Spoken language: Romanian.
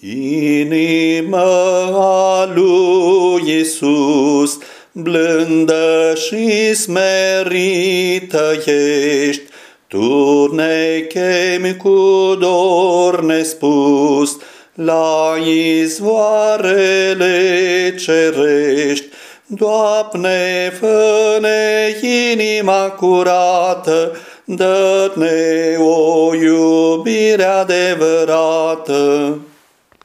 Inima a lui Iisus, blândă și smerită ești, tu ne chemi cu dor nespus la izvoarele cerești. Doamne, fă-ne inima curată, dă-ne o iubire adevărată.